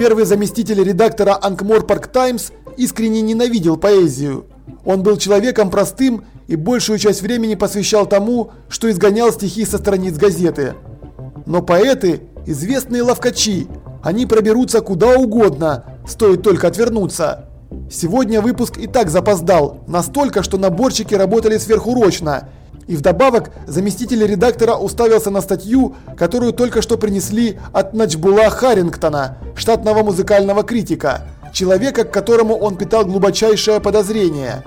Первый заместитель редактора Анкморпорк Таймс искренне ненавидел поэзию. Он был человеком простым и большую часть времени посвящал тому, что изгонял стихи со страниц газеты. Но поэты – известные ловкачи, они проберутся куда угодно, стоит только отвернуться. Сегодня выпуск и так запоздал, настолько, что наборщики работали сверхурочно. И вдобавок заместитель редактора уставился на статью, которую только что принесли от Начбула Харрингтона, штатного музыкального критика, человека, к которому он питал глубочайшее подозрение.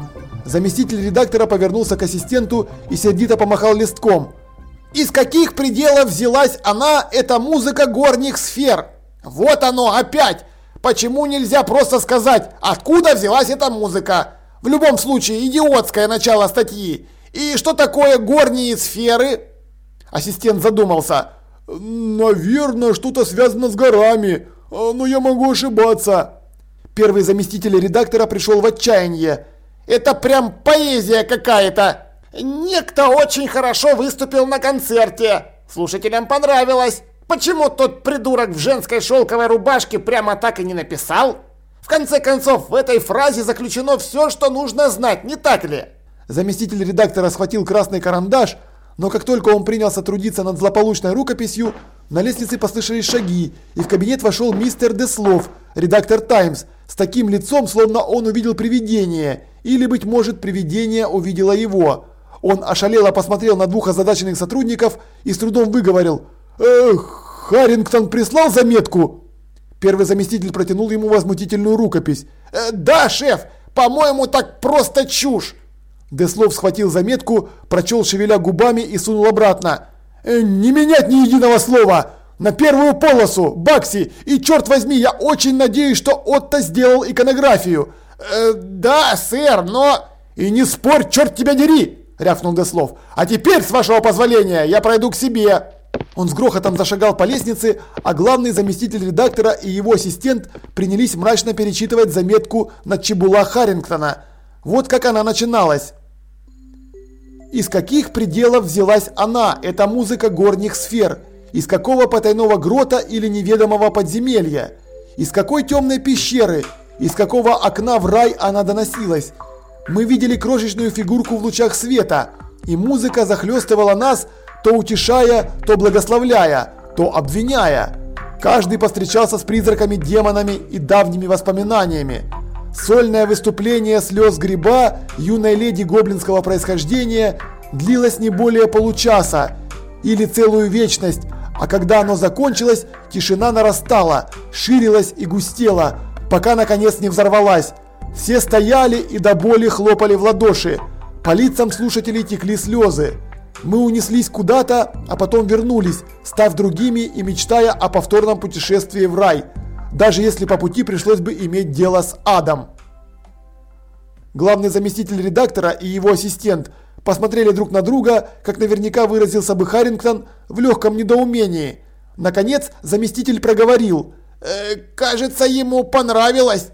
Заместитель редактора повернулся к ассистенту и сердито помахал листком. «Из каких пределов взялась она, эта музыка горних сфер? Вот оно опять! Почему нельзя просто сказать, откуда взялась эта музыка? В любом случае, идиотское начало статьи. И что такое горние сферы?» Ассистент задумался. «Наверное, что-то связано с горами, но я могу ошибаться». Первый заместитель редактора пришел в отчаяние. Это прям поэзия какая-то. Некто очень хорошо выступил на концерте. Слушателям понравилось. Почему тот придурок в женской шелковой рубашке прямо так и не написал? В конце концов, в этой фразе заключено все, что нужно знать, не так ли? Заместитель редактора схватил красный карандаш, но как только он принялся трудиться над злополучной рукописью, на лестнице послышались шаги, и в кабинет вошел мистер Деслов, редактор «Таймс», с таким лицом, словно он увидел привидение, или, быть может, привидение увидело его. Он ошалело посмотрел на двух озадаченных сотрудников и с трудом выговорил «Эх, Харрингтон прислал заметку?» Первый заместитель протянул ему возмутительную рукопись. «Э, «Да, шеф, по-моему, так просто чушь!» Деслов схватил заметку, прочел шевеля губами и сунул обратно. «Э, «Не менять ни единого слова! На первую полосу, Бакси! И черт возьми, я очень надеюсь, что Отто сделал иконографию!» э, «Да, сэр, но...» «И не спорь, черт тебя дери!» – рявкнул Деслов. «А теперь, с вашего позволения, я пройду к себе!» Он с грохотом зашагал по лестнице, а главный заместитель редактора и его ассистент принялись мрачно перечитывать заметку на Чебула Харрингтона. Вот как она начиналась. Из каких пределов взялась она, эта музыка горних сфер? Из какого потайного грота или неведомого подземелья? Из какой темной пещеры? Из какого окна в рай она доносилась? Мы видели крошечную фигурку в лучах света, и музыка захлестывала нас, то утешая, то благословляя, то обвиняя. Каждый повстречался с призраками, демонами и давними воспоминаниями. Сольное выступление слез гриба юной леди гоблинского происхождения длилось не более получаса или целую вечность, а когда оно закончилось, тишина нарастала, ширилась и густела, пока наконец не взорвалась. Все стояли и до боли хлопали в ладоши. По лицам слушателей текли слезы. Мы унеслись куда-то, а потом вернулись, став другими и мечтая о повторном путешествии в рай даже если по пути пришлось бы иметь дело с адом. Главный заместитель редактора и его ассистент посмотрели друг на друга, как наверняка выразился бы Харрингтон, в легком недоумении. Наконец заместитель проговорил. «Э, «Кажется, ему понравилось».